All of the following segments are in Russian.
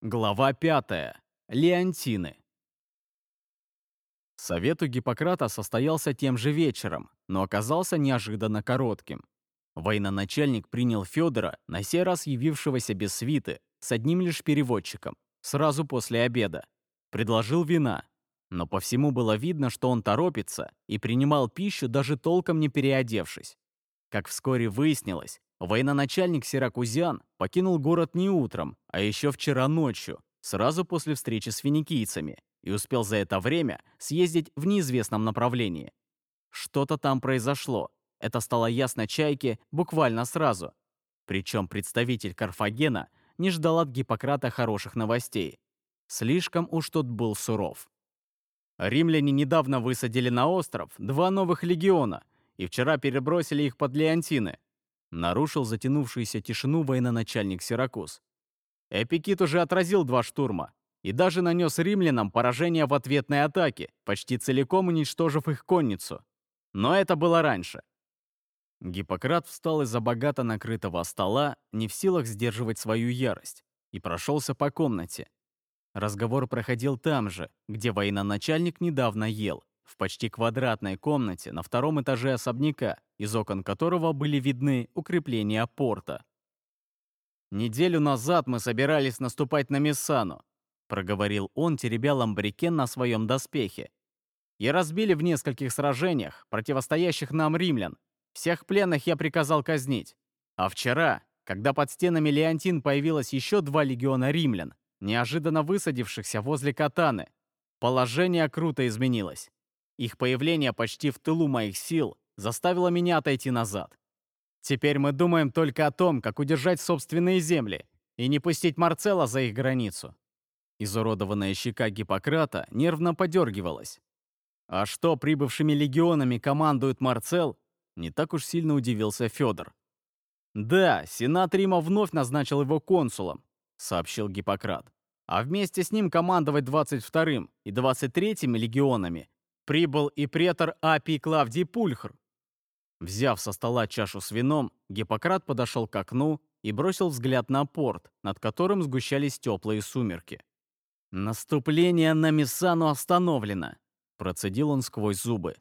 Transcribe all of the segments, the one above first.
Глава 5. Леонтины. Совет у Гиппократа состоялся тем же вечером, но оказался неожиданно коротким. Военачальник принял Федора, на сей раз явившегося без свиты, с одним лишь переводчиком, сразу после обеда. Предложил вина, но по всему было видно, что он торопится и принимал пищу, даже толком не переодевшись. Как вскоре выяснилось, Военачальник Сиракузян покинул город не утром, а еще вчера ночью, сразу после встречи с финикийцами, и успел за это время съездить в неизвестном направлении. Что-то там произошло. Это стало ясно Чайке буквально сразу. Причем представитель Карфагена не ждал от Гиппократа хороших новостей. Слишком уж тот был суров. Римляне недавно высадили на остров два новых легиона и вчера перебросили их под Леонтины, Нарушил затянувшуюся тишину военачальник Сиракуз. Эпикит уже отразил два штурма и даже нанес римлянам поражение в ответной атаке, почти целиком уничтожив их конницу. Но это было раньше. Гиппократ встал из-за богато накрытого стола, не в силах сдерживать свою ярость, и прошелся по комнате. Разговор проходил там же, где военачальник недавно ел в почти квадратной комнате на втором этаже особняка, из окон которого были видны укрепления порта. «Неделю назад мы собирались наступать на Мессану», — проговорил он, теребя ламбрикен на своем доспехе. «И разбили в нескольких сражениях, противостоящих нам римлян. Всех пленных я приказал казнить. А вчера, когда под стенами Леонтин появилось еще два легиона римлян, неожиданно высадившихся возле Катаны, положение круто изменилось. Их появление почти в тылу моих сил заставило меня отойти назад. Теперь мы думаем только о том, как удержать собственные земли и не пустить Марцела за их границу. Изуродованная щека Гиппократа нервно подергивалась. А что прибывшими легионами командует Марцел, не так уж сильно удивился Федор. «Да, Сенат Рима вновь назначил его консулом», — сообщил Гиппократ. «А вместе с ним командовать 22-м и 23-м легионами прибыл и претор Апий Клавдий Пульхр. Взяв со стола чашу с вином, Гиппократ подошел к окну и бросил взгляд на порт, над которым сгущались теплые сумерки. «Наступление на Мессану остановлено», — процедил он сквозь зубы.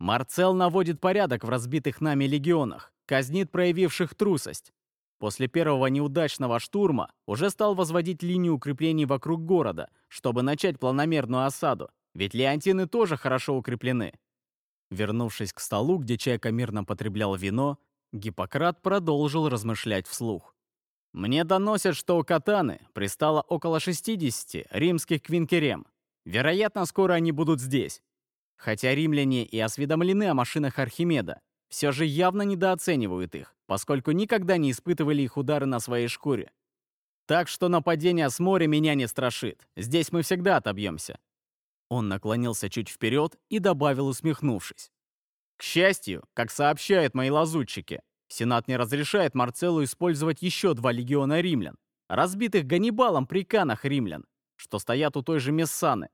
«Марцел наводит порядок в разбитых нами легионах, казнит проявивших трусость. После первого неудачного штурма уже стал возводить линию укреплений вокруг города, чтобы начать планомерную осаду, ведь леонтины тоже хорошо укреплены. Вернувшись к столу, где Чайка мирно потреблял вино, Гиппократ продолжил размышлять вслух. «Мне доносят, что у Катаны пристало около 60 римских квинкерем. Вероятно, скоро они будут здесь. Хотя римляне и осведомлены о машинах Архимеда, все же явно недооценивают их, поскольку никогда не испытывали их удары на своей шкуре. Так что нападение с моря меня не страшит. Здесь мы всегда отобьемся. Он наклонился чуть вперед и добавил, усмехнувшись. К счастью, как сообщают мои лазутчики, Сенат не разрешает Марцеллу использовать еще два легиона римлян, разбитых Ганнибалом при канах римлян, что стоят у той же Мессаны.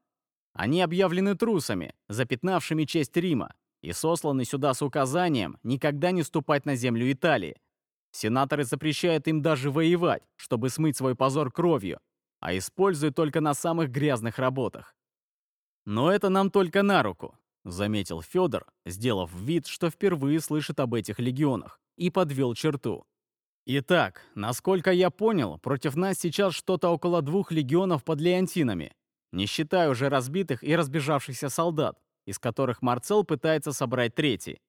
Они объявлены трусами, запятнавшими честь Рима, и сосланы сюда с указанием никогда не ступать на землю Италии. Сенаторы запрещают им даже воевать, чтобы смыть свой позор кровью, а используют только на самых грязных работах. Но это нам только на руку, заметил Федор, сделав вид, что впервые слышит об этих легионах, и подвел черту. Итак, насколько я понял, против нас сейчас что-то около двух легионов под Леонтинами, не считая уже разбитых и разбежавшихся солдат, из которых Марцел пытается собрать третий.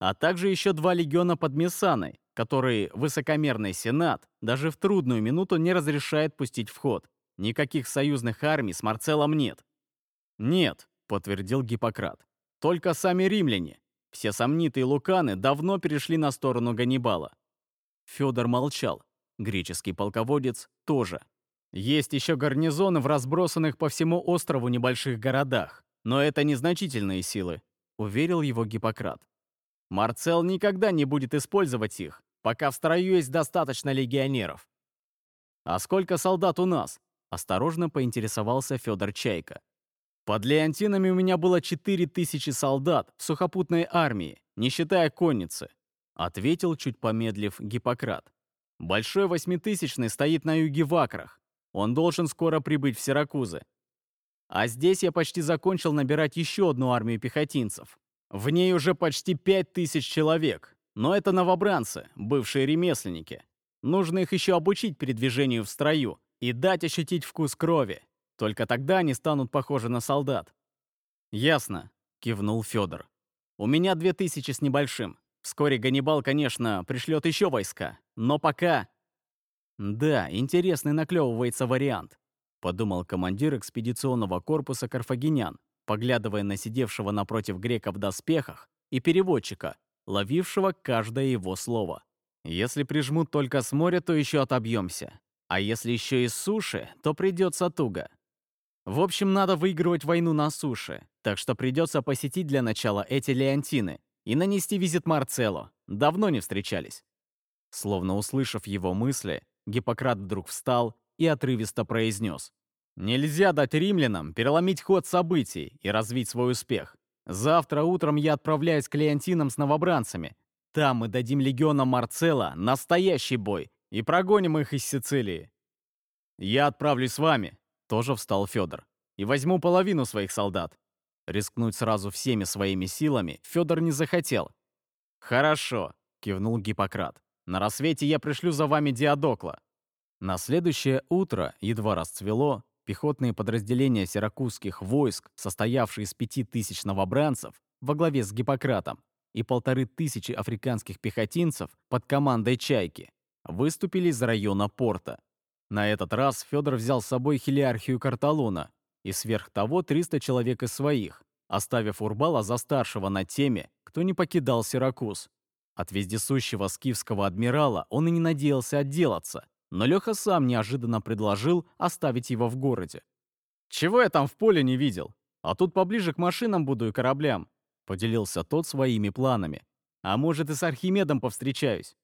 А также еще два легиона под Мессаной, которые высокомерный Сенат даже в трудную минуту не разрешает пустить в ход. Никаких союзных армий с Марцелом нет. «Нет», — подтвердил Гиппократ. «Только сами римляне. Все сомниты и луканы давно перешли на сторону Ганнибала». Федор молчал. Греческий полководец тоже. Есть еще гарнизоны в разбросанных по всему острову небольших городах, но это незначительные силы, уверил его Гиппократ. Марцел никогда не будет использовать их, пока в строю есть достаточно легионеров. А сколько солдат у нас? Осторожно поинтересовался Федор Чайка. Под Леонтинами у меня было 4000 солдат в сухопутной армии, не считая конницы, ответил, чуть помедлив, Гиппократ. Большой восьмитысячный стоит на юге в Акрах. Он должен скоро прибыть в Сиракузы. А здесь я почти закончил набирать еще одну армию пехотинцев. В ней уже почти пять тысяч человек. Но это новобранцы, бывшие ремесленники. Нужно их еще обучить передвижению в строю и дать ощутить вкус крови. Только тогда они станут похожи на солдат. «Ясно», — кивнул Федор. «У меня две тысячи с небольшим. Вскоре Ганнибал, конечно, пришлет еще войска. Но пока...» «Да, интересный наклевывается вариант», — подумал командир экспедиционного корпуса карфагенян, поглядывая на сидевшего напротив грека в доспехах и переводчика, ловившего каждое его слово. «Если прижмут только с моря, то еще отобьемся. А если еще и с суши, то придется туго. В общем, надо выигрывать войну на суше, так что придется посетить для начала эти Леонтины и нанести визит Марцелло. Давно не встречались». Словно услышав его мысли, Гиппократ вдруг встал и отрывисто произнес. «Нельзя дать римлянам переломить ход событий и развить свой успех. Завтра утром я отправляюсь к Леонтинам с новобранцами. Там мы дадим легионам Марцелла настоящий бой и прогоним их из Сицилии. Я отправлюсь с вами, тоже встал Федор, и возьму половину своих солдат. Рискнуть сразу всеми своими силами Федор не захотел. Хорошо, кивнул Гиппократ. На рассвете я пришлю за вами Диадокла». На следующее утро, едва расцвело, пехотные подразделения сиракузских войск, состоявшие из пяти тысяч новобранцев, во главе с Гиппократом, и полторы тысячи африканских пехотинцев под командой «Чайки», выступили из района порта. На этот раз Федор взял с собой хилиархию Карталона и сверх того 300 человек из своих, оставив Урбала за старшего над теми, кто не покидал Сиракуз. От вездесущего скифского адмирала он и не надеялся отделаться, но Леха сам неожиданно предложил оставить его в городе. «Чего я там в поле не видел? А тут поближе к машинам буду и кораблям», — поделился тот своими планами. «А может, и с Архимедом повстречаюсь».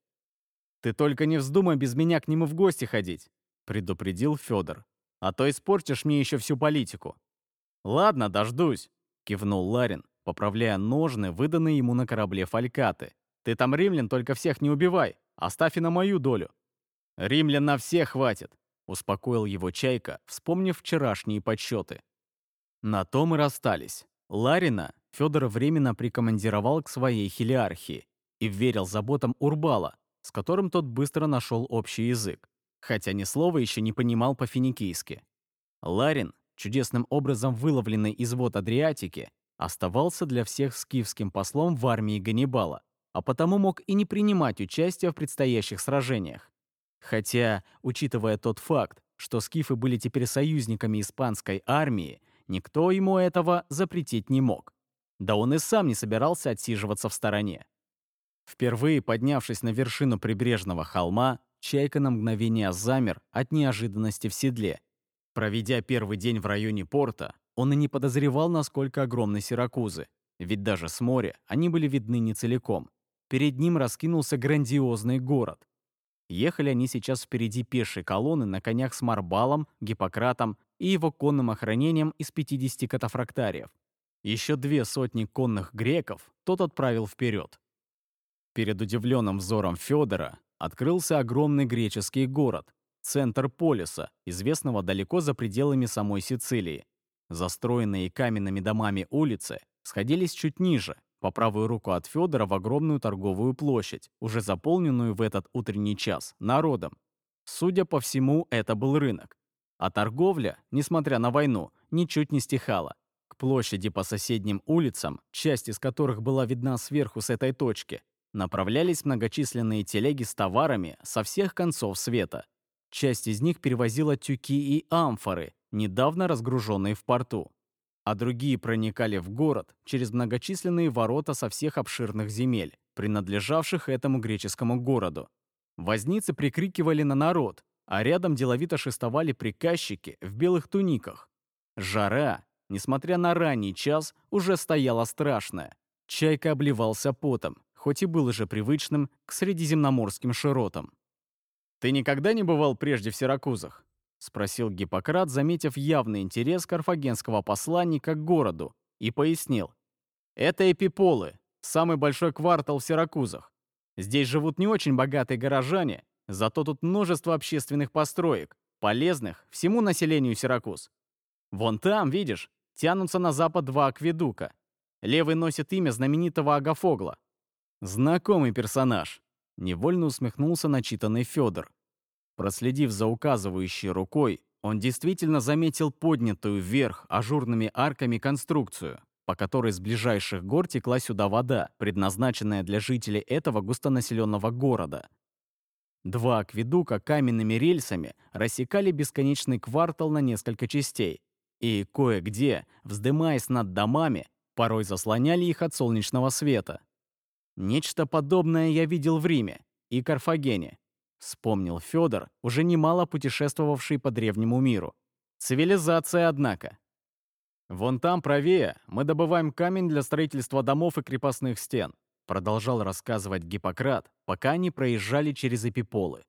«Ты только не вздумай без меня к нему в гости ходить», — предупредил Федор. «А то испортишь мне еще всю политику». «Ладно, дождусь», — кивнул Ларин, поправляя ножны, выданные ему на корабле фалькаты, ты там римлян только всех не убивай, оставь и на мою долю». «Римлян на всех хватит», — успокоил его Чайка, вспомнив вчерашние подсчеты. На том и расстались. Ларина Федор временно прикомандировал к своей хилиархии и верил заботам Урбала, с которым тот быстро нашел общий язык, хотя ни слова еще не понимал по-финикийски. Ларин, чудесным образом выловленный из вод Адриатики, оставался для всех скифским послом в армии Ганнибала, а потому мог и не принимать участие в предстоящих сражениях. Хотя, учитывая тот факт, что скифы были теперь союзниками испанской армии, никто ему этого запретить не мог. Да он и сам не собирался отсиживаться в стороне. Впервые поднявшись на вершину прибрежного холма, Чайка на мгновение замер от неожиданности в седле. Проведя первый день в районе порта, он и не подозревал, насколько огромны Сиракузы, ведь даже с моря они были видны не целиком. Перед ним раскинулся грандиозный город. Ехали они сейчас впереди пешей колонны на конях с Марбалом, Гиппократом и его конным охранением из 50 катафрактариев. Еще две сотни конных греков тот отправил вперед. Перед удивленным взором Федора открылся огромный греческий город, центр полиса, известного далеко за пределами самой Сицилии. Застроенные каменными домами улицы сходились чуть ниже, по правую руку от Федора в огромную торговую площадь, уже заполненную в этот утренний час народом. Судя по всему, это был рынок. А торговля, несмотря на войну, ничуть не стихала. К площади по соседним улицам, часть из которых была видна сверху с этой точки, направлялись многочисленные телеги с товарами со всех концов света. Часть из них перевозила тюки и амфоры, недавно разгруженные в порту а другие проникали в город через многочисленные ворота со всех обширных земель, принадлежавших этому греческому городу. Возницы прикрикивали на народ, а рядом деловито шествовали приказчики в белых туниках. Жара, несмотря на ранний час, уже стояла страшная. Чайка обливался потом, хоть и был уже привычным к средиземноморским широтам. «Ты никогда не бывал прежде в Сиракузах?» — спросил Гиппократ, заметив явный интерес карфагенского посланника к городу, и пояснил. «Это Эпиполы, самый большой квартал в Сиракузах. Здесь живут не очень богатые горожане, зато тут множество общественных построек, полезных всему населению Сиракуз. Вон там, видишь, тянутся на запад два акведука. Левый носит имя знаменитого Агафогла. Знакомый персонаж. Невольно усмехнулся начитанный Федор. Проследив за указывающей рукой, он действительно заметил поднятую вверх ажурными арками конструкцию, по которой с ближайших гор текла сюда вода, предназначенная для жителей этого густонаселенного города. Два акведука каменными рельсами рассекали бесконечный квартал на несколько частей, и кое-где, вздымаясь над домами, порой заслоняли их от солнечного света. Нечто подобное я видел в Риме и Карфагене, Вспомнил Федор, уже немало путешествовавший по древнему миру. Цивилизация, однако. «Вон там, правее, мы добываем камень для строительства домов и крепостных стен», продолжал рассказывать Гиппократ, пока они проезжали через эпиполы.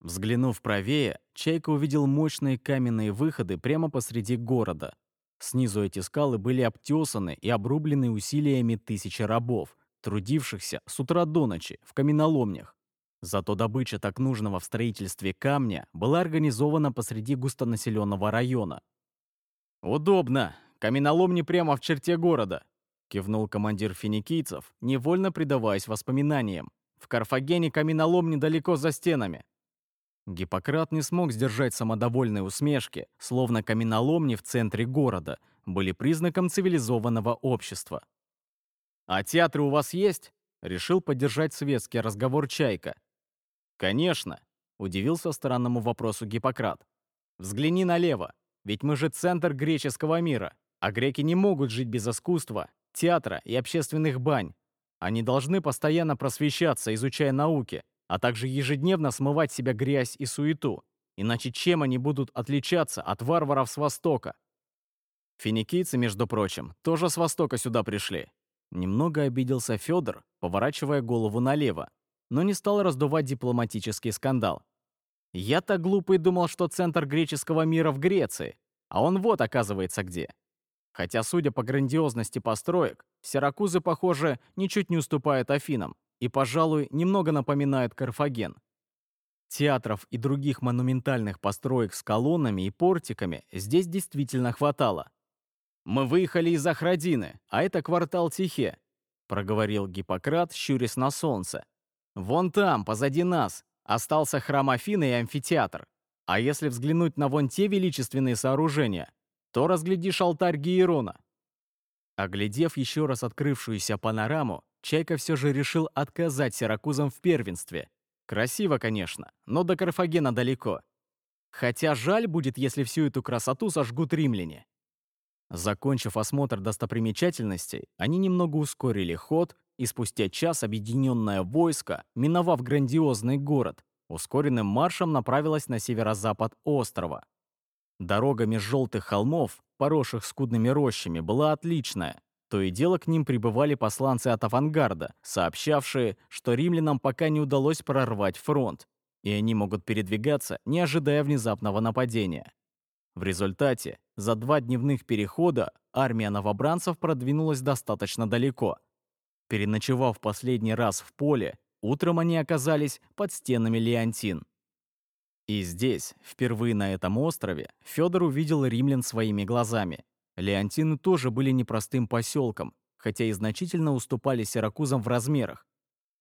Взглянув правее, Чайка увидел мощные каменные выходы прямо посреди города. Снизу эти скалы были обтесаны и обрублены усилиями тысячи рабов, трудившихся с утра до ночи в каменоломнях. Зато добыча так нужного в строительстве камня была организована посреди густонаселенного района. «Удобно! Каменоломни прямо в черте города!» — кивнул командир финикийцев, невольно предаваясь воспоминаниям. «В Карфагене каменоломни далеко за стенами!» Гиппократ не смог сдержать самодовольной усмешки, словно каменоломни в центре города были признаком цивилизованного общества. «А театры у вас есть?» — решил поддержать светский разговор Чайка. «Конечно», — удивился странному вопросу Гиппократ. «Взгляни налево, ведь мы же центр греческого мира, а греки не могут жить без искусства, театра и общественных бань. Они должны постоянно просвещаться, изучая науки, а также ежедневно смывать себя грязь и суету. Иначе чем они будут отличаться от варваров с Востока? Финикийцы, между прочим, тоже с Востока сюда пришли. Немного обиделся Федор, поворачивая голову налево, но не стал раздувать дипломатический скандал. Я так глупый думал, что центр греческого мира в Греции, а он вот оказывается где. Хотя, судя по грандиозности построек, Сиракузы, похоже, ничуть не уступают Афинам и, пожалуй, немного напоминают Карфаген. Театров и других монументальных построек с колоннами и портиками здесь действительно хватало. «Мы выехали из Ахрадины, а это квартал Тихе», — проговорил Гиппократ, щурясь на солнце. Вон там, позади нас, остался храм Афины и амфитеатр. А если взглянуть на вон те величественные сооружения, то разглядишь алтарь Гиерона. Оглядев еще раз открывшуюся панораму, Чайка все же решил отказать сиракузам в первенстве. Красиво, конечно, но до Карфагена далеко. Хотя жаль будет, если всю эту красоту сожгут римляне. Закончив осмотр достопримечательностей, они немного ускорили ход и спустя час объединенное войско, миновав грандиозный город, ускоренным маршем направилось на северо-запад острова. Дорога меж желтых холмов, поросших скудными рощами, была отличная. То и дело к ним прибывали посланцы от авангарда, сообщавшие, что римлянам пока не удалось прорвать фронт, и они могут передвигаться, не ожидая внезапного нападения. В результате, за два дневных перехода армия новобранцев продвинулась достаточно далеко, Переночевав последний раз в поле, утром они оказались под стенами Леонтин. И здесь, впервые на этом острове, Федор увидел римлян своими глазами. Леонтины тоже были непростым поселком, хотя и значительно уступали Сиракузам в размерах.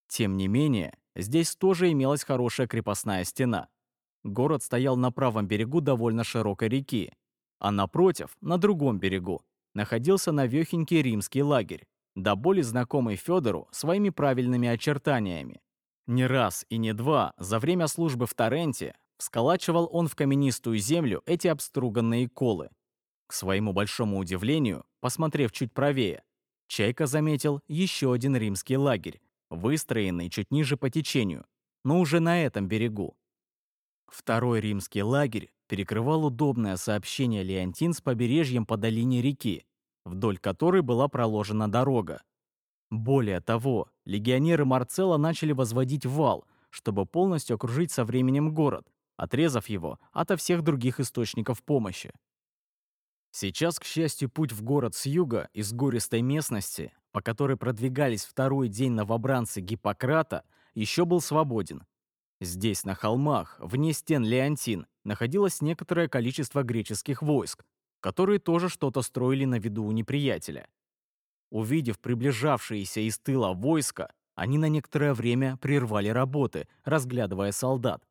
Тем не менее, здесь тоже имелась хорошая крепостная стена. Город стоял на правом берегу довольно широкой реки, а напротив, на другом берегу, находился навёхенький римский лагерь да более знакомый Федору своими правильными очертаниями. Не раз и не два за время службы в Торренте всколачивал он в каменистую землю эти обструганные колы. К своему большому удивлению, посмотрев чуть правее, Чайка заметил еще один римский лагерь, выстроенный чуть ниже по течению, но уже на этом берегу. Второй римский лагерь перекрывал удобное сообщение Леонтин с побережьем по долине реки, вдоль которой была проложена дорога. Более того, легионеры Марцелла начали возводить вал, чтобы полностью окружить со временем город, отрезав его ото всех других источников помощи. Сейчас, к счастью, путь в город с юга, из гористой местности, по которой продвигались второй день новобранцы Гиппократа, еще был свободен. Здесь, на холмах, вне стен Леонтин, находилось некоторое количество греческих войск, которые тоже что-то строили на виду у неприятеля. Увидев приближавшиеся из тыла войска, они на некоторое время прервали работы, разглядывая солдат.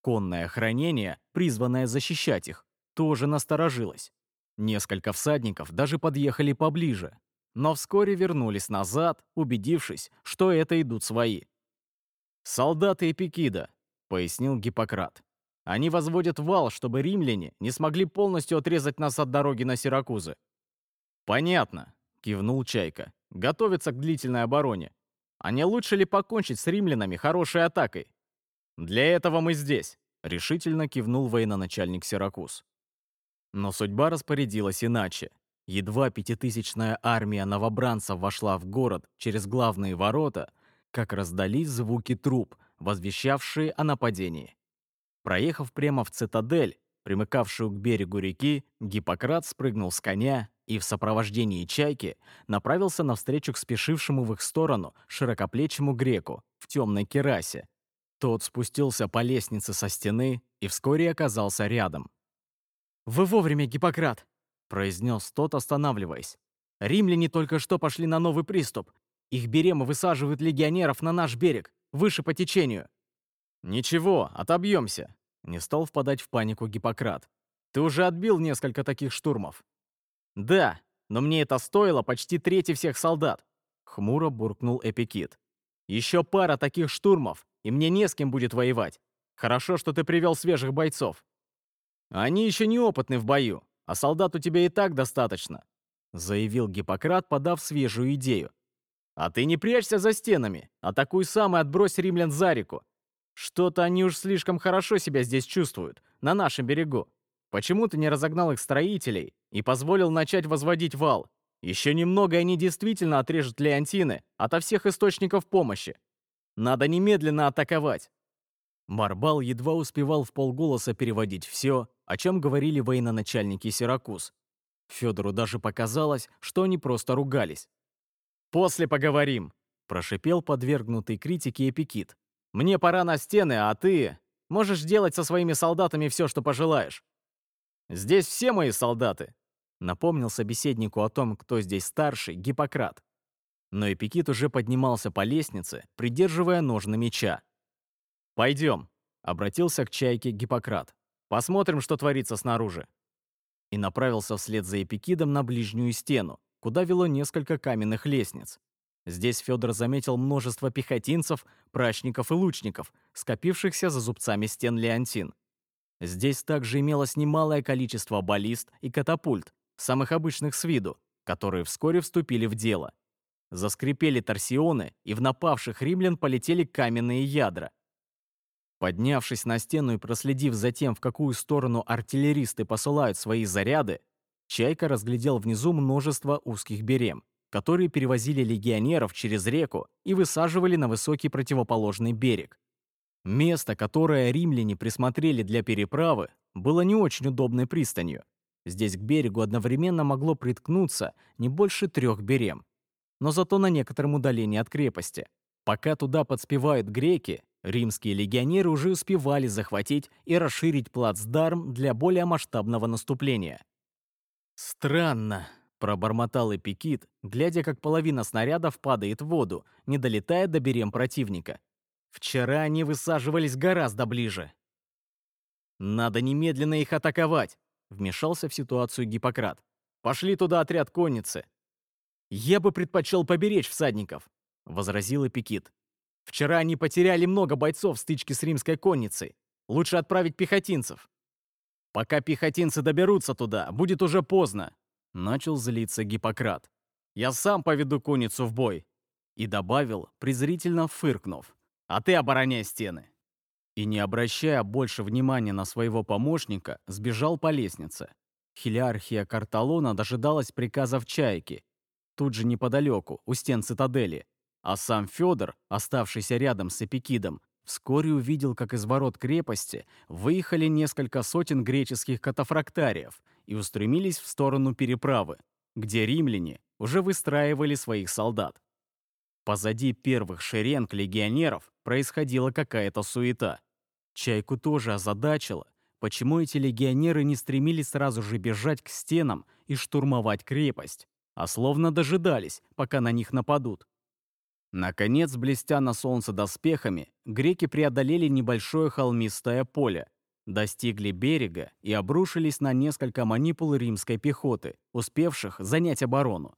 Конное охранение, призванное защищать их, тоже насторожилось. Несколько всадников даже подъехали поближе, но вскоре вернулись назад, убедившись, что это идут свои. «Солдаты Эпикида», — пояснил Гиппократ. «Они возводят вал, чтобы римляне не смогли полностью отрезать нас от дороги на Сиракузы». «Понятно», — кивнул Чайка. «Готовятся к длительной обороне. А не лучше ли покончить с римлянами хорошей атакой?» «Для этого мы здесь», — решительно кивнул военачальник Сиракуз. Но судьба распорядилась иначе. Едва пятитысячная армия новобранцев вошла в город через главные ворота, как раздались звуки труп, возвещавшие о нападении. Проехав прямо в цитадель, примыкавшую к берегу реки, Гиппократ спрыгнул с коня и в сопровождении чайки направился навстречу к спешившему в их сторону широкоплечему греку в темной керасе. Тот спустился по лестнице со стены и вскоре оказался рядом. «Вы вовремя, Гиппократ!» — произнес тот, останавливаясь. «Римляне только что пошли на новый приступ. Их беремы высаживают легионеров на наш берег, выше по течению». «Ничего, отобьемся», — не стал впадать в панику Гиппократ. «Ты уже отбил несколько таких штурмов». «Да, но мне это стоило почти трети всех солдат», — хмуро буркнул Эпикит. «Еще пара таких штурмов, и мне не с кем будет воевать. Хорошо, что ты привел свежих бойцов». «Они еще не опытны в бою, а солдат у тебя и так достаточно», заявил Гиппократ, подав свежую идею. «А ты не прячься за стенами, атакуй сам и отбрось римлян за реку. Что-то они уж слишком хорошо себя здесь чувствуют, на нашем берегу. Почему ты не разогнал их строителей и позволил начать возводить вал? Еще немного, и они действительно отрежут Леонтины ото всех источников помощи. Надо немедленно атаковать». Марбал едва успевал в полголоса переводить все, о чем говорили военачальники Сиракуз. Федору даже показалось, что они просто ругались. «После поговорим», — прошипел подвергнутый критике Эпикит. «Мне пора на стены, а ты можешь делать со своими солдатами все, что пожелаешь». «Здесь все мои солдаты», — напомнил собеседнику о том, кто здесь старший, Гиппократ. Но Эпикит уже поднимался по лестнице, придерживая ножны меча. «Пойдем», — обратился к чайке Гиппократ. Посмотрим, что творится снаружи». И направился вслед за Эпикидом на ближнюю стену, куда вело несколько каменных лестниц. Здесь Федор заметил множество пехотинцев, прачников и лучников, скопившихся за зубцами стен Леонтин. Здесь также имелось немалое количество баллист и катапульт, самых обычных с виду, которые вскоре вступили в дело. Заскрипели торсионы, и в напавших римлян полетели каменные ядра, Поднявшись на стену и проследив за тем, в какую сторону артиллеристы посылают свои заряды, Чайка разглядел внизу множество узких берем, которые перевозили легионеров через реку и высаживали на высокий противоположный берег. Место, которое римляне присмотрели для переправы, было не очень удобной пристанью. Здесь к берегу одновременно могло приткнуться не больше трех берем, но зато на некотором удалении от крепости. Пока туда подспевают греки, Римские легионеры уже успевали захватить и расширить плацдарм для более масштабного наступления. «Странно», — пробормотал Эпикит, глядя, как половина снарядов падает в воду, не долетая до берем противника. «Вчера они высаживались гораздо ближе». «Надо немедленно их атаковать», — вмешался в ситуацию Гиппократ. «Пошли туда отряд конницы». «Я бы предпочел поберечь всадников», — возразил Эпикит. Вчера они потеряли много бойцов в стычке с римской конницей. Лучше отправить пехотинцев. Пока пехотинцы доберутся туда, будет уже поздно. Начал злиться Гиппократ. Я сам поведу конницу в бой. И добавил, презрительно фыркнув. А ты обороняй стены. И не обращая больше внимания на своего помощника, сбежал по лестнице. Хилиархия Карталона дожидалась приказов Чайки. Тут же неподалеку, у стен цитадели, а сам Федор, оставшийся рядом с Эпикидом, вскоре увидел, как из ворот крепости выехали несколько сотен греческих катафрактариев и устремились в сторону переправы, где римляне уже выстраивали своих солдат. Позади первых шеренг легионеров происходила какая-то суета. Чайку тоже озадачило, почему эти легионеры не стремились сразу же бежать к стенам и штурмовать крепость, а словно дожидались, пока на них нападут. Наконец, блестя на солнце доспехами, греки преодолели небольшое холмистое поле, достигли берега и обрушились на несколько манипул римской пехоты, успевших занять оборону.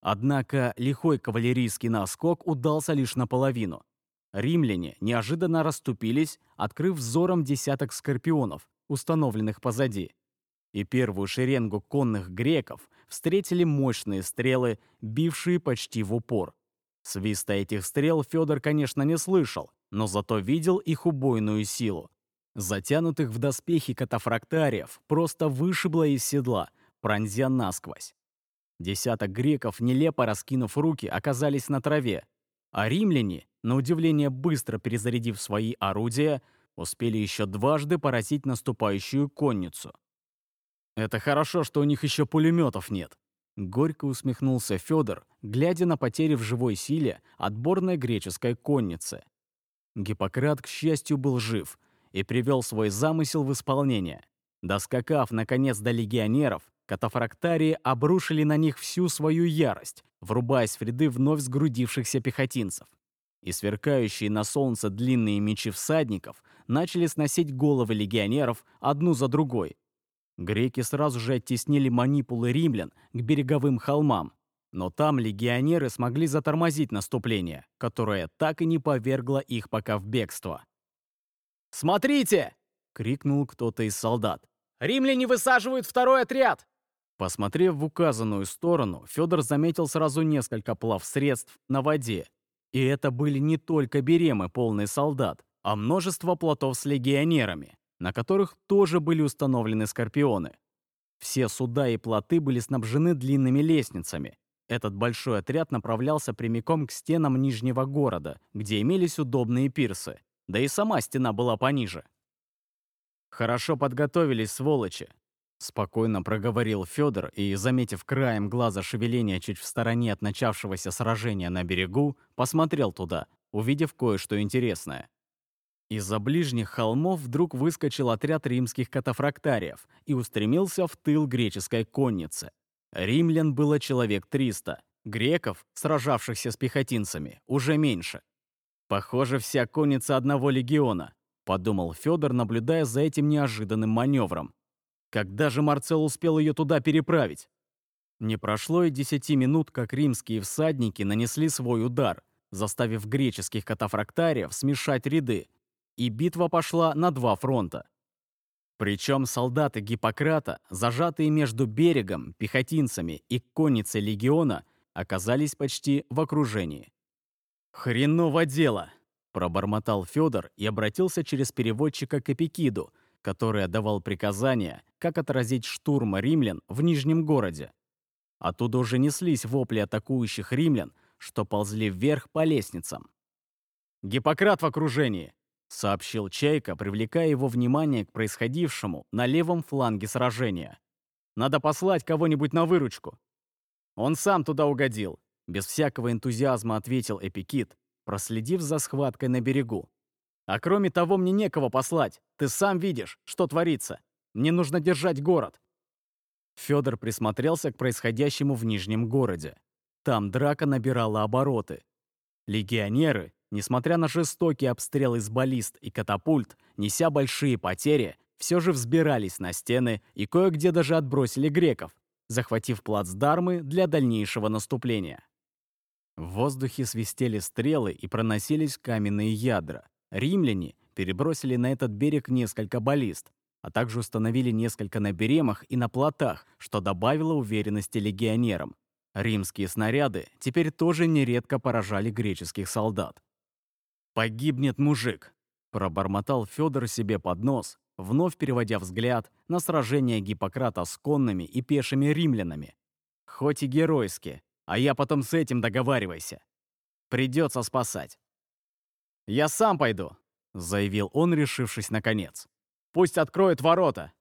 Однако лихой кавалерийский наскок удался лишь наполовину. Римляне неожиданно расступились, открыв взором десяток скорпионов, установленных позади. И первую шеренгу конных греков встретили мощные стрелы, бившие почти в упор. Свиста этих стрел Федор, конечно, не слышал, но зато видел их убойную силу. Затянутых в доспехи катафрактариев просто вышибло из седла, пронзя насквозь. Десяток греков, нелепо раскинув руки, оказались на траве, а римляне, на удивление быстро перезарядив свои орудия, успели еще дважды поразить наступающую конницу. «Это хорошо, что у них еще пулеметов нет», — горько усмехнулся Федор, глядя на потери в живой силе отборной греческой конницы. Гиппократ, к счастью, был жив и привел свой замысел в исполнение. Доскакав, наконец, до легионеров, катафрактарии обрушили на них всю свою ярость, врубаясь в ряды вновь сгрудившихся пехотинцев. И сверкающие на солнце длинные мечи всадников начали сносить головы легионеров одну за другой. Греки сразу же оттеснили манипулы римлян к береговым холмам, но там легионеры смогли затормозить наступление, которое так и не повергло их пока в бегство. «Смотрите!» — крикнул кто-то из солдат. «Римляне высаживают второй отряд!» Посмотрев в указанную сторону, Федор заметил сразу несколько плавсредств на воде. И это были не только беремы, полные солдат, а множество плотов с легионерами, на которых тоже были установлены скорпионы. Все суда и плоты были снабжены длинными лестницами, этот большой отряд направлялся прямиком к стенам Нижнего города, где имелись удобные пирсы. Да и сама стена была пониже. «Хорошо подготовились, сволочи!» Спокойно проговорил Федор и, заметив краем глаза шевеление чуть в стороне от начавшегося сражения на берегу, посмотрел туда, увидев кое-что интересное. Из-за ближних холмов вдруг выскочил отряд римских катафрактариев и устремился в тыл греческой конницы. Римлян было человек 300, греков, сражавшихся с пехотинцами, уже меньше. Похоже, вся конница одного легиона, подумал Федор, наблюдая за этим неожиданным маневром. Когда же Марцел успел ее туда переправить? Не прошло и десяти минут, как римские всадники нанесли свой удар, заставив греческих катафрактариев смешать ряды, и битва пошла на два фронта. Причем солдаты Гиппократа, зажатые между берегом, пехотинцами и конницей легиона, оказались почти в окружении. «Хреново дело!» – пробормотал Федор и обратился через переводчика к Эпикиду, который отдавал приказания, как отразить штурм римлян в Нижнем городе. Оттуда уже неслись вопли атакующих римлян, что ползли вверх по лестницам. «Гиппократ в окружении! Сообщил Чайка, привлекая его внимание к происходившему на левом фланге сражения. «Надо послать кого-нибудь на выручку». «Он сам туда угодил», — без всякого энтузиазма ответил Эпикит, проследив за схваткой на берегу. «А кроме того, мне некого послать. Ты сам видишь, что творится. Мне нужно держать город». Федор присмотрелся к происходящему в Нижнем городе. Там драка набирала обороты. Легионеры, Несмотря на жестокий обстрел из баллист и катапульт, неся большие потери, все же взбирались на стены и кое-где даже отбросили греков, захватив плацдармы для дальнейшего наступления. В воздухе свистели стрелы и проносились каменные ядра. Римляне перебросили на этот берег несколько баллист, а также установили несколько на беремах и на плотах, что добавило уверенности легионерам. Римские снаряды теперь тоже нередко поражали греческих солдат. «Погибнет мужик», — пробормотал Федор себе под нос, вновь переводя взгляд на сражение Гиппократа с конными и пешими римлянами. «Хоть и геройски, а я потом с этим договаривайся. Придется спасать». «Я сам пойду», — заявил он, решившись наконец. «Пусть откроют ворота».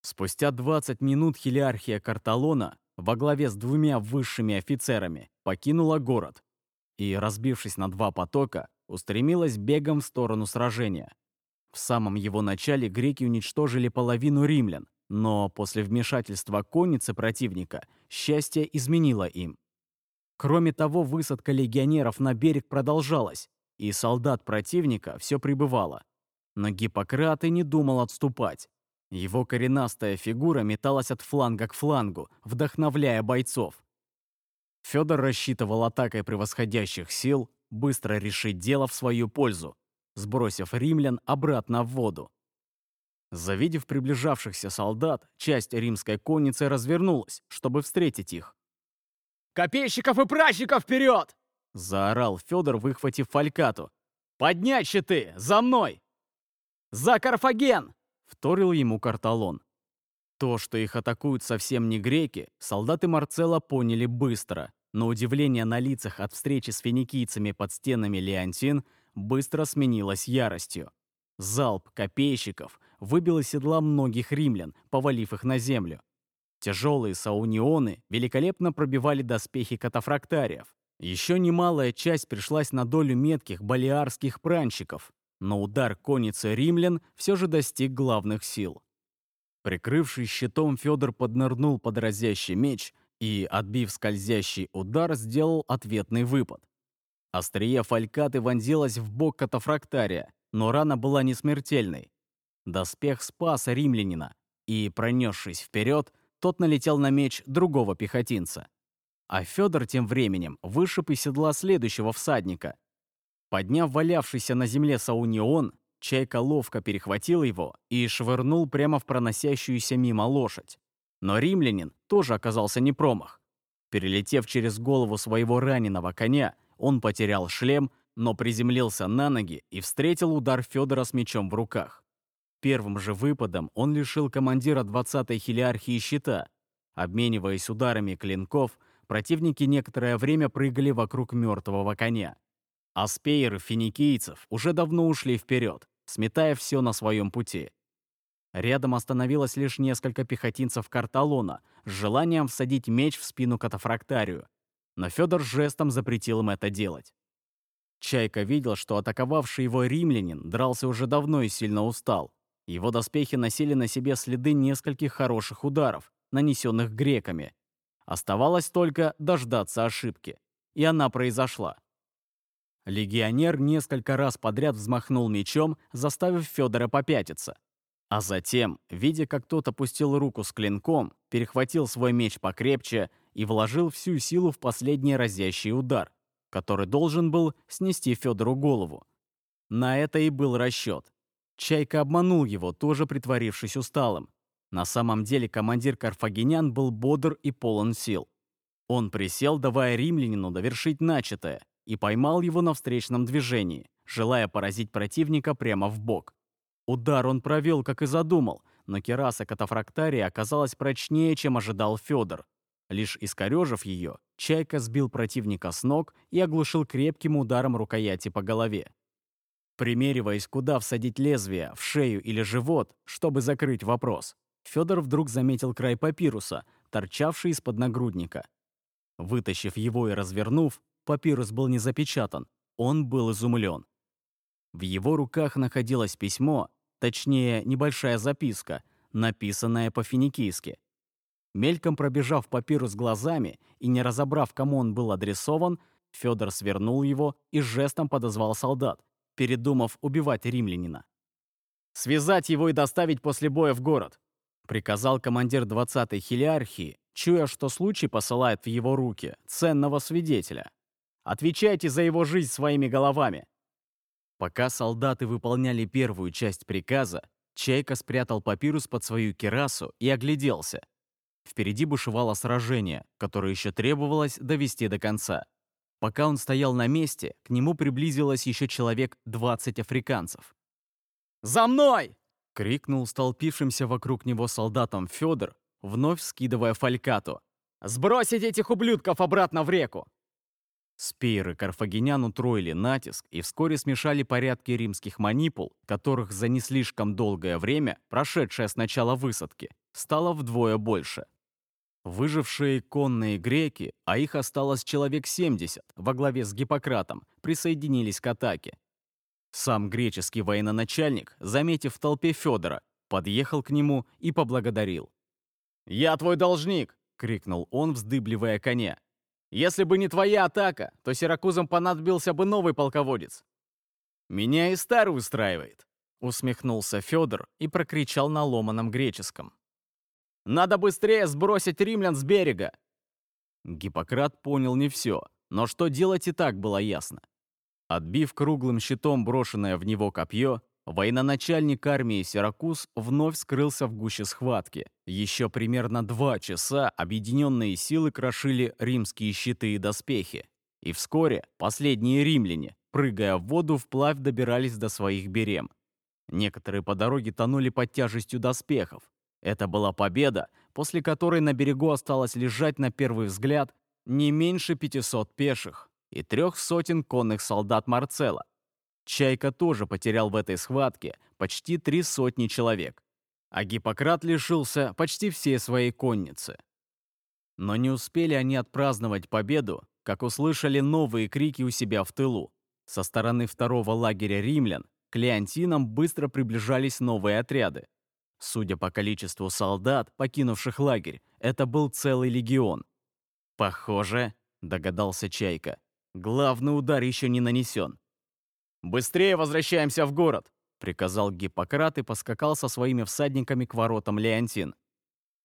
Спустя 20 минут хилиархия Карталона во главе с двумя высшими офицерами покинула город и, разбившись на два потока, устремилась бегом в сторону сражения. В самом его начале греки уничтожили половину римлян, но после вмешательства конницы противника счастье изменило им. Кроме того, высадка легионеров на берег продолжалась, и солдат противника все прибывало. Но Гиппократ и не думал отступать. Его коренастая фигура металась от фланга к флангу, вдохновляя бойцов. Федор рассчитывал атакой превосходящих сил быстро решить дело в свою пользу, сбросив римлян обратно в воду. Завидев приближавшихся солдат, часть римской конницы развернулась, чтобы встретить их. «Копейщиков и прачников вперед!» — заорал Федор, выхватив фалькату. «Поднять щиты! За мной!» «За Карфаген!» — вторил ему Карталон. То, что их атакуют совсем не греки, солдаты Марцела поняли быстро, но удивление на лицах от встречи с финикийцами под стенами Леонтин быстро сменилось яростью. Залп копейщиков выбил из седла многих римлян, повалив их на землю. Тяжелые саунионы великолепно пробивали доспехи катафрактариев. Еще немалая часть пришлась на долю метких балиарских пранщиков, но удар конницы римлян все же достиг главных сил. Прикрывший щитом, Федор поднырнул под разящий меч и, отбив скользящий удар, сделал ответный выпад. Острие фалькаты вонзилось в бок катафрактария, но рана была не смертельной. Доспех спас римлянина, и, пронесшись вперед, тот налетел на меч другого пехотинца. А Федор тем временем вышиб из седла следующего всадника. Подняв валявшийся на земле саунион, Чайка ловко перехватил его и швырнул прямо в проносящуюся мимо лошадь. Но римлянин тоже оказался не промах. Перелетев через голову своего раненого коня, он потерял шлем, но приземлился на ноги и встретил удар Федора с мечом в руках. Первым же выпадом он лишил командира 20-й хилиархии щита. Обмениваясь ударами клинков, противники некоторое время прыгали вокруг мертвого коня. А спееры финикийцев уже давно ушли вперед, сметая все на своем пути. Рядом остановилось лишь несколько пехотинцев Карталона с желанием всадить меч в спину катафрактарию, но Федор жестом запретил им это делать. Чайка видел, что атаковавший его римлянин дрался уже давно и сильно устал. Его доспехи носили на себе следы нескольких хороших ударов, нанесенных греками. Оставалось только дождаться ошибки. И она произошла. Легионер несколько раз подряд взмахнул мечом, заставив Федора попятиться. А затем, видя, как тот опустил руку с клинком, перехватил свой меч покрепче и вложил всю силу в последний разящий удар, который должен был снести Федору голову. На это и был расчет. Чайка обманул его, тоже притворившись усталым. На самом деле командир карфагенян был бодр и полон сил. Он присел, давая римлянину довершить начатое, и поймал его на встречном движении, желая поразить противника прямо в бок. Удар он провел, как и задумал, но кераса катафрактария оказалась прочнее, чем ожидал Федор. Лишь искорежив ее, Чайка сбил противника с ног и оглушил крепким ударом рукояти по голове. Примериваясь, куда всадить лезвие, в шею или живот, чтобы закрыть вопрос, Федор вдруг заметил край папируса, торчавший из-под нагрудника. Вытащив его и развернув, Папирус был не запечатан. Он был изумлен. В его руках находилось письмо, точнее, небольшая записка, написанная по-финикийски. Мельком пробежав папирус глазами и не разобрав, кому он был адресован, Федор свернул его и жестом подозвал солдат, передумав убивать римлянина. «Связать его и доставить после боя в город», приказал командир 20-й хилиархии, чуя, что случай посылает в его руки ценного свидетеля. Отвечайте за его жизнь своими головами!» Пока солдаты выполняли первую часть приказа, Чайка спрятал папирус под свою керасу и огляделся. Впереди бушевало сражение, которое еще требовалось довести до конца. Пока он стоял на месте, к нему приблизилось еще человек 20 африканцев. «За мной!» — крикнул столпившимся вокруг него солдатам Федор, вновь скидывая фалькату. «Сбросить этих ублюдков обратно в реку!» Спейры карфагенян утроили натиск и вскоре смешали порядки римских манипул, которых за не слишком долгое время, прошедшее с начала высадки, стало вдвое больше. Выжившие конные греки, а их осталось человек 70 во главе с Гиппократом, присоединились к атаке. Сам греческий военачальник, заметив в толпе Федора, подъехал к нему и поблагодарил. «Я твой должник!» — крикнул он, вздыбливая коня. «Если бы не твоя атака, то Сиракузам понадобился бы новый полководец». «Меня и старый устраивает», — усмехнулся Федор и прокричал на ломаном греческом. «Надо быстрее сбросить римлян с берега!» Гиппократ понял не все, но что делать и так было ясно. Отбив круглым щитом брошенное в него копье, военачальник армии Сиракуз вновь скрылся в гуще схватки. Еще примерно два часа объединенные силы крошили римские щиты и доспехи. И вскоре последние римляне, прыгая в воду, вплавь добирались до своих берем. Некоторые по дороге тонули под тяжестью доспехов. Это была победа, после которой на берегу осталось лежать на первый взгляд не меньше 500 пеших и трех сотен конных солдат Марцела. Чайка тоже потерял в этой схватке почти три сотни человек, а Гиппократ лишился почти всей своей конницы. Но не успели они отпраздновать победу, как услышали новые крики у себя в тылу. Со стороны второго лагеря римлян к Леонтинам быстро приближались новые отряды. Судя по количеству солдат, покинувших лагерь, это был целый легион. «Похоже», — догадался Чайка, Главный удар еще не нанесен. «Быстрее возвращаемся в город!» — приказал Гиппократ и поскакал со своими всадниками к воротам Леонтин.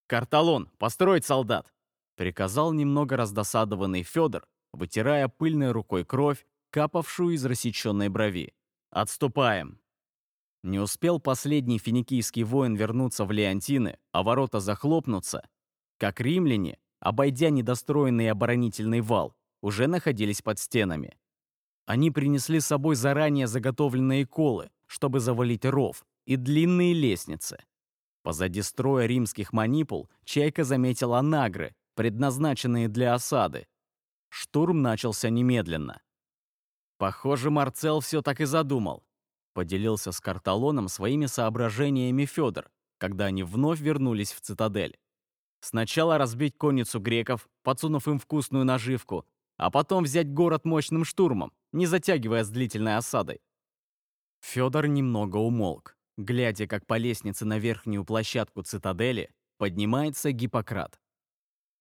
«Карталон, построить солдат!» — приказал немного раздосадованный Федор, вытирая пыльной рукой кровь, капавшую из рассеченной брови. «Отступаем!» Не успел последний финикийский воин вернуться в Леонтины, а ворота захлопнуться, как римляне, обойдя недостроенный оборонительный вал, уже находились под стенами. Они принесли с собой заранее заготовленные колы, чтобы завалить ров, и длинные лестницы. Позади строя римских манипул Чайка заметила нагры, предназначенные для осады. Штурм начался немедленно. Похоже, Марцел все так и задумал. Поделился с Карталоном своими соображениями Федор, когда они вновь вернулись в цитадель. Сначала разбить конницу греков, подсунув им вкусную наживку, а потом взять город мощным штурмом, не затягивая с длительной осадой. Федор немного умолк, глядя, как по лестнице на верхнюю площадку цитадели поднимается Гиппократ.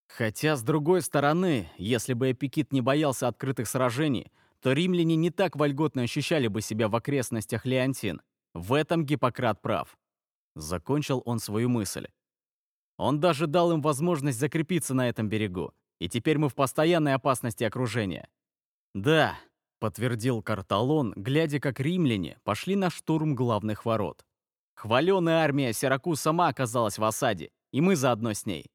Хотя, с другой стороны, если бы Эпикит не боялся открытых сражений, то римляне не так вольготно ощущали бы себя в окрестностях Леонтин. В этом Гиппократ прав. Закончил он свою мысль. Он даже дал им возможность закрепиться на этом берегу, и теперь мы в постоянной опасности окружения. Да, подтвердил Карталон, глядя, как римляне пошли на штурм главных ворот. Хваленая армия Сиракуз сама оказалась в осаде, и мы заодно с ней.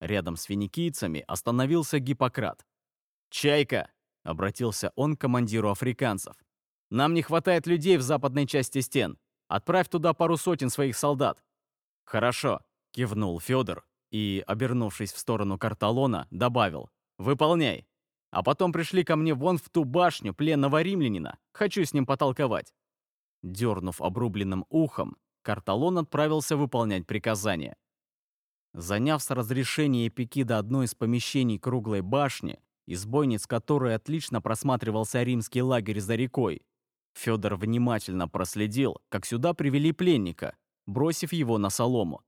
Рядом с финикийцами остановился Гиппократ. «Чайка!» — обратился он к командиру африканцев. «Нам не хватает людей в западной части стен. Отправь туда пару сотен своих солдат». «Хорошо», — кивнул Федор, и, обернувшись в сторону Карталона, добавил «Выполняй!» А потом пришли ко мне вон в ту башню пленного римлянина. Хочу с ним потолковать. Дернув обрубленным ухом, Карталон отправился выполнять приказание. Заняв с разрешения Эпикида одно из помещений круглой башни, из бойниц которой отлично просматривался римский лагерь за рекой, Федор внимательно проследил, как сюда привели пленника, бросив его на солому.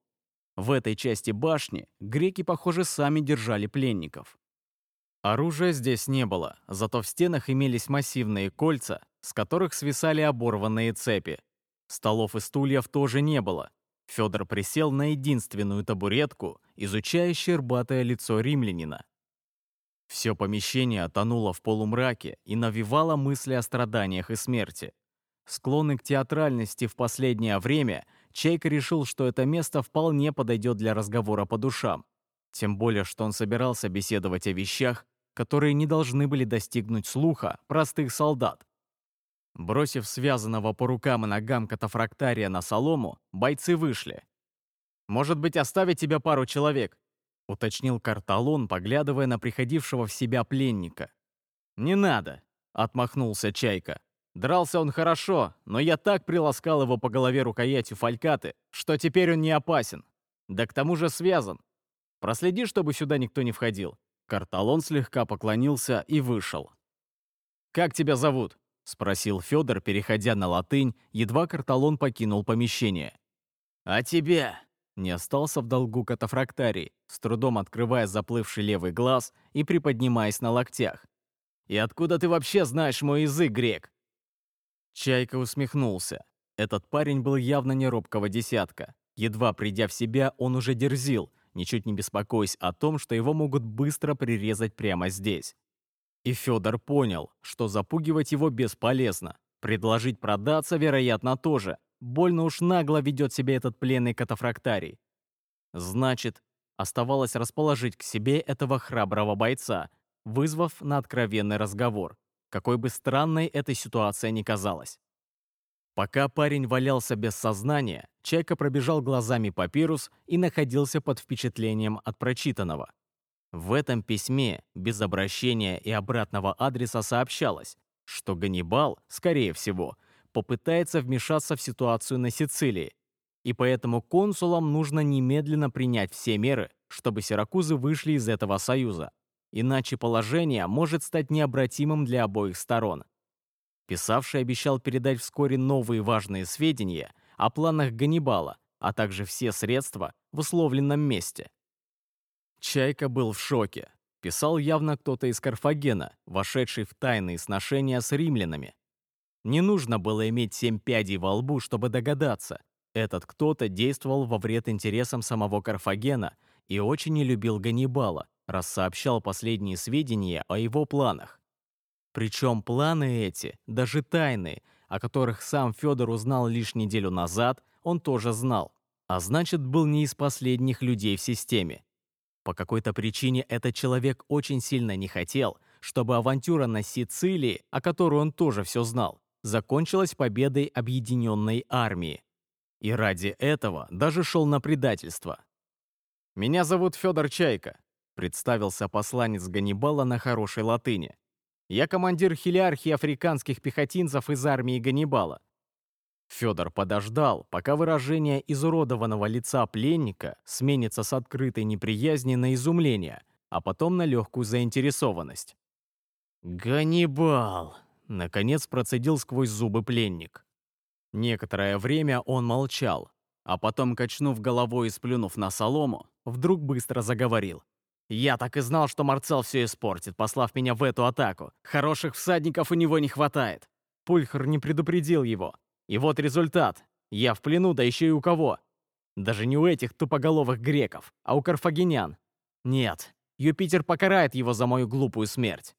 В этой части башни греки, похоже, сами держали пленников. Оружия здесь не было, зато в стенах имелись массивные кольца, с которых свисали оборванные цепи. Столов и стульев тоже не было. Федор присел на единственную табуретку, изучая щербатое лицо римлянина. Все помещение тонуло в полумраке и навевало мысли о страданиях и смерти. Склонный к театральности в последнее время – Чайка решил, что это место вполне подойдет для разговора по душам. Тем более, что он собирался беседовать о вещах, которые не должны были достигнуть слуха простых солдат. Бросив связанного по рукам и ногам катафрактария на солому, бойцы вышли. «Может быть, оставить тебя пару человек?» — уточнил Карталон, поглядывая на приходившего в себя пленника. «Не надо», — отмахнулся Чайка. Дрался он хорошо, но я так приласкал его по голове рукоятью фалькаты, что теперь он не опасен. Да к тому же связан. Проследи, чтобы сюда никто не входил. Карталон слегка поклонился и вышел. «Как тебя зовут?» — спросил Федор, переходя на латынь, едва карталон покинул помещение. «А тебя?» Не остался в долгу катафрактарий, с трудом открывая заплывший левый глаз и приподнимаясь на локтях. «И откуда ты вообще знаешь мой язык, грек?» Чайка усмехнулся. Этот парень был явно не робкого десятка. Едва придя в себя, он уже дерзил, ничуть не беспокоясь о том, что его могут быстро прирезать прямо здесь. И Федор понял, что запугивать его бесполезно. Предложить продаться, вероятно, тоже. Больно уж нагло ведет себя этот пленный катафрактарий. Значит, оставалось расположить к себе этого храброго бойца, вызвав на откровенный разговор, какой бы странной эта ситуация ни казалась. Пока парень валялся без сознания, Чайка пробежал глазами папирус и находился под впечатлением от прочитанного. В этом письме, без обращения и обратного адреса сообщалось, что Ганнибал, скорее всего, попытается вмешаться в ситуацию на Сицилии, и поэтому консулам нужно немедленно принять все меры, чтобы сиракузы вышли из этого союза. Иначе положение может стать необратимым для обоих сторон. Писавший обещал передать вскоре новые важные сведения о планах Ганнибала, а также все средства в условленном месте. Чайка был в шоке. Писал явно кто-то из Карфагена, вошедший в тайные сношения с римлянами. Не нужно было иметь семь пядей во лбу, чтобы догадаться. Этот кто-то действовал во вред интересам самого Карфагена и очень не любил Ганнибала, раз сообщал последние сведения о его планах. Причем планы эти, даже тайные, о которых сам Федор узнал лишь неделю назад, он тоже знал. А значит, был не из последних людей в системе. По какой-то причине этот человек очень сильно не хотел, чтобы авантюра на Сицилии, о которой он тоже все знал, закончилась победой объединенной армии. И ради этого даже шел на предательство. «Меня зовут Федор Чайка», — представился посланец Ганнибала на хорошей латыни. «Я командир хилиархии африканских пехотинцев из армии Ганнибала. Федор подождал, пока выражение изуродованного лица пленника сменится с открытой неприязни на изумление, а потом на легкую заинтересованность. «Ганнибал!» — наконец процедил сквозь зубы пленник. Некоторое время он молчал, а потом, качнув головой и сплюнув на солому, вдруг быстро заговорил. «Я так и знал, что Марцел все испортит, послав меня в эту атаку. Хороших всадников у него не хватает. Пульхар не предупредил его. И вот результат. Я в плену, да еще и у кого? Даже не у этих тупоголовых греков, а у карфагенян. Нет, Юпитер покарает его за мою глупую смерть.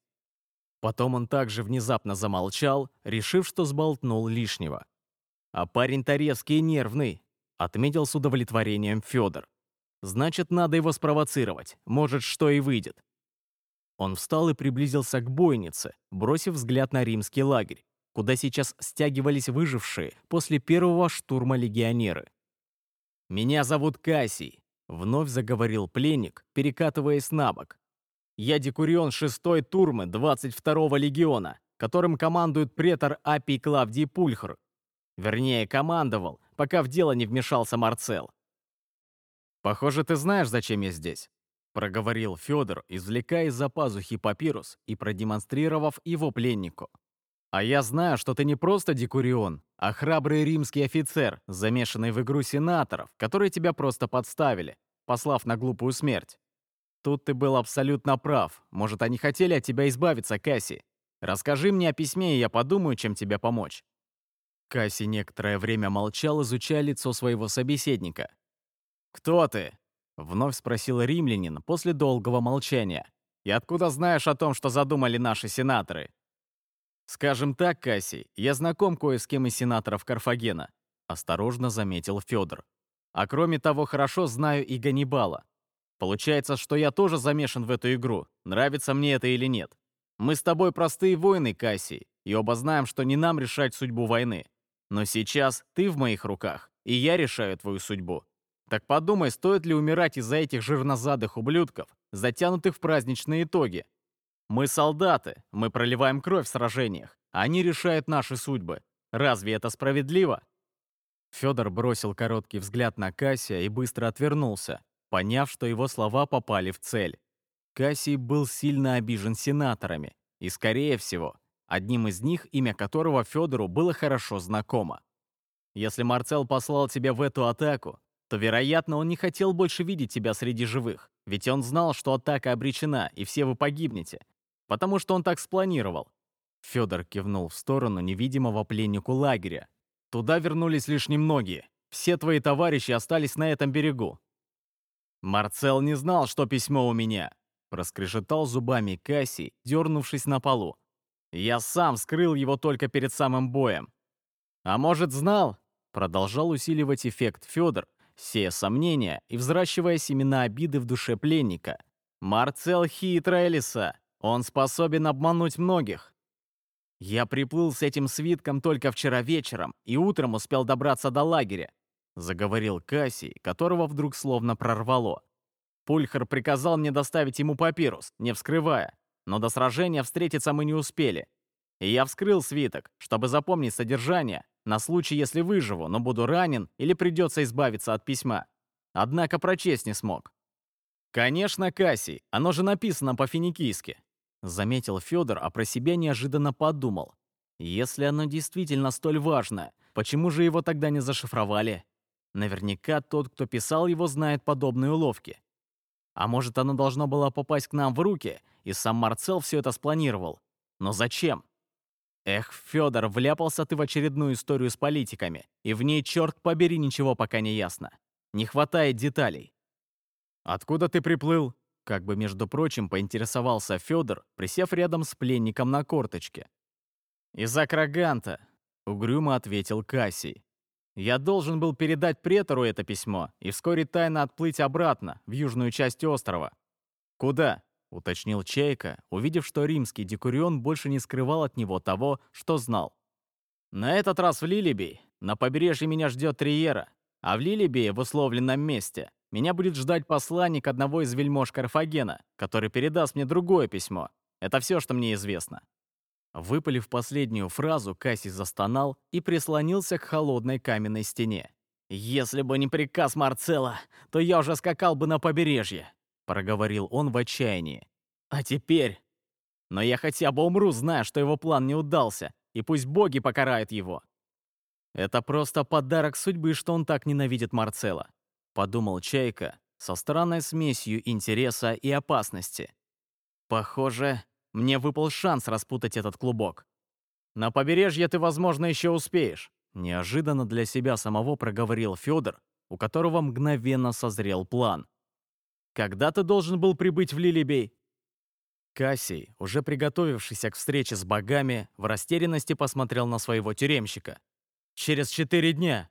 Потом он также внезапно замолчал, решив, что сболтнул лишнего. А парень-то резкий и нервный, отметил с удовлетворением Федор. Значит, надо его спровоцировать, может, что и выйдет. Он встал и приблизился к бойнице, бросив взгляд на римский лагерь куда сейчас стягивались выжившие после первого штурма легионеры. «Меня зовут Кассий», — вновь заговорил пленник, перекатываясь на бок. «Я декурион 6-й турмы 22-го легиона, которым командует претор Апий Клавдий Пульхр. Вернее, командовал, пока в дело не вмешался Марцел. «Похоже, ты знаешь, зачем я здесь», — проговорил Федор, извлекая из-за пазухи папирус и продемонстрировав его пленнику. А я знаю, что ты не просто декурион, а храбрый римский офицер, замешанный в игру сенаторов, которые тебя просто подставили, послав на глупую смерть. Тут ты был абсолютно прав. Может, они хотели от тебя избавиться, Касси. Расскажи мне о письме, и я подумаю, чем тебе помочь». Касси некоторое время молчал, изучая лицо своего собеседника. «Кто ты?» — вновь спросил римлянин после долгого молчания. «И откуда знаешь о том, что задумали наши сенаторы?» «Скажем так, Кассий, я знаком кое с кем из сенаторов Карфагена», — осторожно заметил Федор. «А кроме того, хорошо знаю и Ганнибала. Получается, что я тоже замешан в эту игру, нравится мне это или нет. Мы с тобой простые воины, Кассий, и оба знаем, что не нам решать судьбу войны. Но сейчас ты в моих руках, и я решаю твою судьбу. Так подумай, стоит ли умирать из-за этих жирнозадых ублюдков, затянутых в праздничные итоги, мы солдаты, мы проливаем кровь в сражениях, они решают наши судьбы. Разве это справедливо? Федор бросил короткий взгляд на Кассия и быстро отвернулся, поняв, что его слова попали в цель. Кассий был сильно обижен сенаторами, и, скорее всего, одним из них, имя которого Федору было хорошо знакомо. Если Марцел послал тебя в эту атаку, то, вероятно, он не хотел больше видеть тебя среди живых, ведь он знал, что атака обречена, и все вы погибнете, потому что он так спланировал. Федор кивнул в сторону невидимого пленнику лагеря. Туда вернулись лишь немногие. Все твои товарищи остались на этом берегу. Марцел не знал, что письмо у меня. Проскрежетал зубами Кассий, дернувшись на полу. Я сам скрыл его только перед самым боем. А может, знал? Продолжал усиливать эффект Федор, сея сомнения и взращивая семена обиды в душе пленника. Марцел хитрая лиса. Он способен обмануть многих. Я приплыл с этим свитком только вчера вечером и утром успел добраться до лагеря, заговорил Кассий, которого вдруг словно прорвало. Пульхар приказал мне доставить ему папирус, не вскрывая, но до сражения встретиться мы не успели. И я вскрыл свиток, чтобы запомнить содержание, на случай, если выживу, но буду ранен или придется избавиться от письма. Однако прочесть не смог. Конечно, Кассий, оно же написано по-финикийски. Заметил Федор, а про себя неожиданно подумал. Если оно действительно столь важно, почему же его тогда не зашифровали? Наверняка тот, кто писал его, знает подобные уловки. А может, оно должно было попасть к нам в руки, и сам Марцел все это спланировал. Но зачем? Эх, Федор, вляпался ты в очередную историю с политиками, и в ней, черт побери, ничего пока не ясно. Не хватает деталей. Откуда ты приплыл? Как бы, между прочим, поинтересовался Федор, присев рядом с пленником на корточке. «Из Акраганта», — угрюмо ответил Кассий. «Я должен был передать претору это письмо и вскоре тайно отплыть обратно, в южную часть острова». «Куда?» — уточнил Чайка, увидев, что римский декурион больше не скрывал от него того, что знал. «На этот раз в Лилибей. На побережье меня ждет Триера, а в Лилибее, в условленном месте, меня будет ждать посланник одного из вельмож Карфагена, который передаст мне другое письмо. Это все, что мне известно». Выпалив последнюю фразу, Кассий застонал и прислонился к холодной каменной стене. «Если бы не приказ Марцела, то я уже скакал бы на побережье», — проговорил он в отчаянии. «А теперь...» «Но я хотя бы умру, зная, что его план не удался, и пусть боги покарают его». «Это просто подарок судьбы, что он так ненавидит Марцела подумал Чайка со странной смесью интереса и опасности. Похоже, мне выпал шанс распутать этот клубок. На побережье ты, возможно, еще успеешь. Неожиданно для себя самого проговорил Федор, у которого мгновенно созрел план. Когда ты должен был прибыть в Лилибей? Кассий, уже приготовившийся к встрече с богами, в растерянности посмотрел на своего тюремщика. «Через четыре дня!»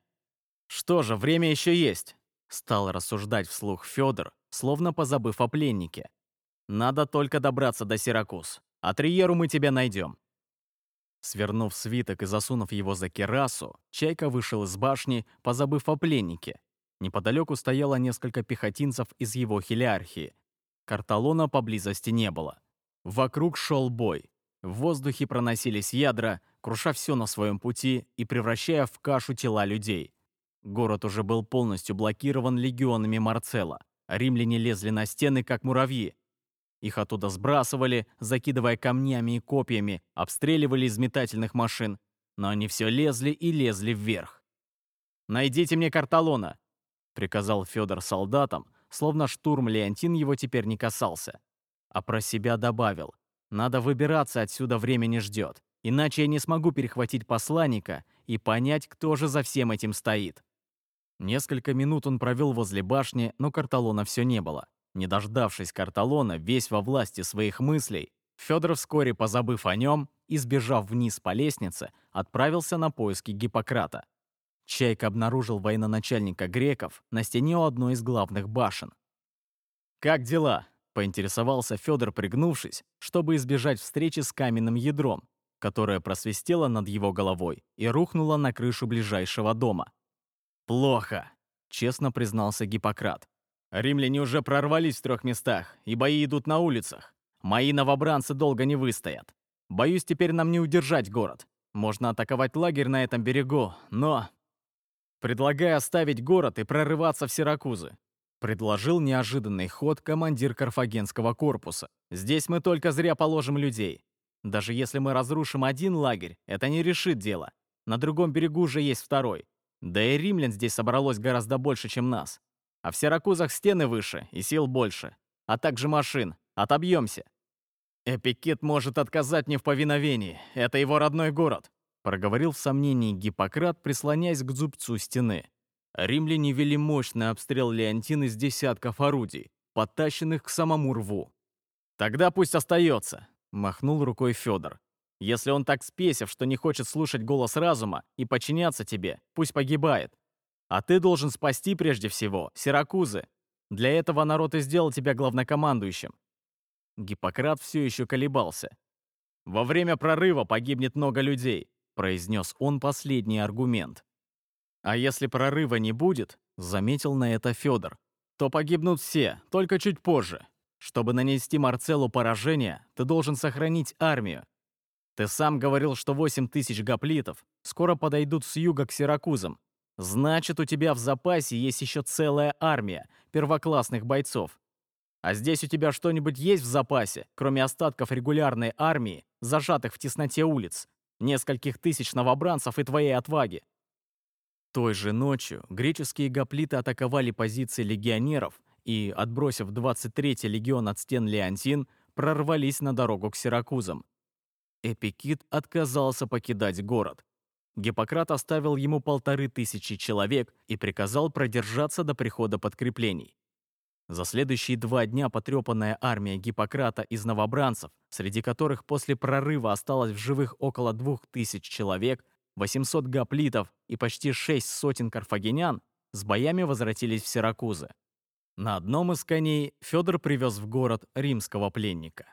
«Что же, время еще есть. Стал рассуждать вслух Федор, словно позабыв о пленнике. «Надо только добраться до Сиракуз. А Триеру мы тебя найдем». Свернув свиток и засунув его за керасу, Чайка вышел из башни, позабыв о пленнике. Неподалеку стояло несколько пехотинцев из его хилиархии. Карталона поблизости не было. Вокруг шел бой. В воздухе проносились ядра, круша все на своем пути и превращая в кашу тела людей. Город уже был полностью блокирован легионами Марцела. Римляне лезли на стены, как муравьи. Их оттуда сбрасывали, закидывая камнями и копьями, обстреливали из метательных машин. Но они все лезли и лезли вверх. «Найдите мне Карталона!» — приказал Федор солдатам, словно штурм Леонтин его теперь не касался. А про себя добавил. «Надо выбираться отсюда, время не ждет. Иначе я не смогу перехватить посланника и понять, кто же за всем этим стоит». Несколько минут он провел возле башни, но Карталона все не было. Не дождавшись Карталона, весь во власти своих мыслей, Федор вскоре, позабыв о нем и сбежав вниз по лестнице, отправился на поиски Гиппократа. Чайка обнаружил военачальника греков на стене у одной из главных башен. «Как дела?» — поинтересовался Федор, пригнувшись, чтобы избежать встречи с каменным ядром, которое просвистело над его головой и рухнуло на крышу ближайшего дома. «Плохо», — честно признался Гиппократ. «Римляне уже прорвались в трех местах, и бои идут на улицах. Мои новобранцы долго не выстоят. Боюсь, теперь нам не удержать город. Можно атаковать лагерь на этом берегу, но...» «Предлагаю оставить город и прорываться в Сиракузы», — предложил неожиданный ход командир карфагенского корпуса. «Здесь мы только зря положим людей. Даже если мы разрушим один лагерь, это не решит дело. На другом берегу уже есть второй. Да и римлян здесь собралось гораздо больше, чем нас. А в Сиракузах стены выше и сил больше. А также машин. Отобьемся. Эпикет может отказать мне в повиновении. Это его родной город. Проговорил в сомнении Гиппократ, прислоняясь к зубцу стены. Римляне вели мощный обстрел Леонтин из десятков орудий, подтащенных к самому рву. «Тогда пусть остается», — махнул рукой Федор. «Если он так спесив, что не хочет слушать голос разума и подчиняться тебе, пусть погибает. А ты должен спасти прежде всего Сиракузы. Для этого народ и сделал тебя главнокомандующим». Гиппократ все еще колебался. «Во время прорыва погибнет много людей», — произнес он последний аргумент. «А если прорыва не будет», — заметил на это Федор, «то погибнут все, только чуть позже, чтобы нанести Марцеллу поражение, ты должен сохранить армию. Ты сам говорил, что 8 тысяч гоплитов скоро подойдут с юга к Сиракузам. Значит, у тебя в запасе есть еще целая армия первоклассных бойцов. А здесь у тебя что-нибудь есть в запасе, кроме остатков регулярной армии, зажатых в тесноте улиц, нескольких тысяч новобранцев и твоей отваги? Той же ночью греческие гоплиты атаковали позиции легионеров и, отбросив 23-й легион от стен Леонтин, прорвались на дорогу к Сиракузам. Эпикит отказался покидать город. Гиппократ оставил ему полторы тысячи человек и приказал продержаться до прихода подкреплений. За следующие два дня потрепанная армия Гиппократа из новобранцев, среди которых после прорыва осталось в живых около двух тысяч человек, 800 гоплитов и почти шесть сотен карфагенян, с боями возвратились в Сиракузы. На одном из коней Федор привез в город римского пленника.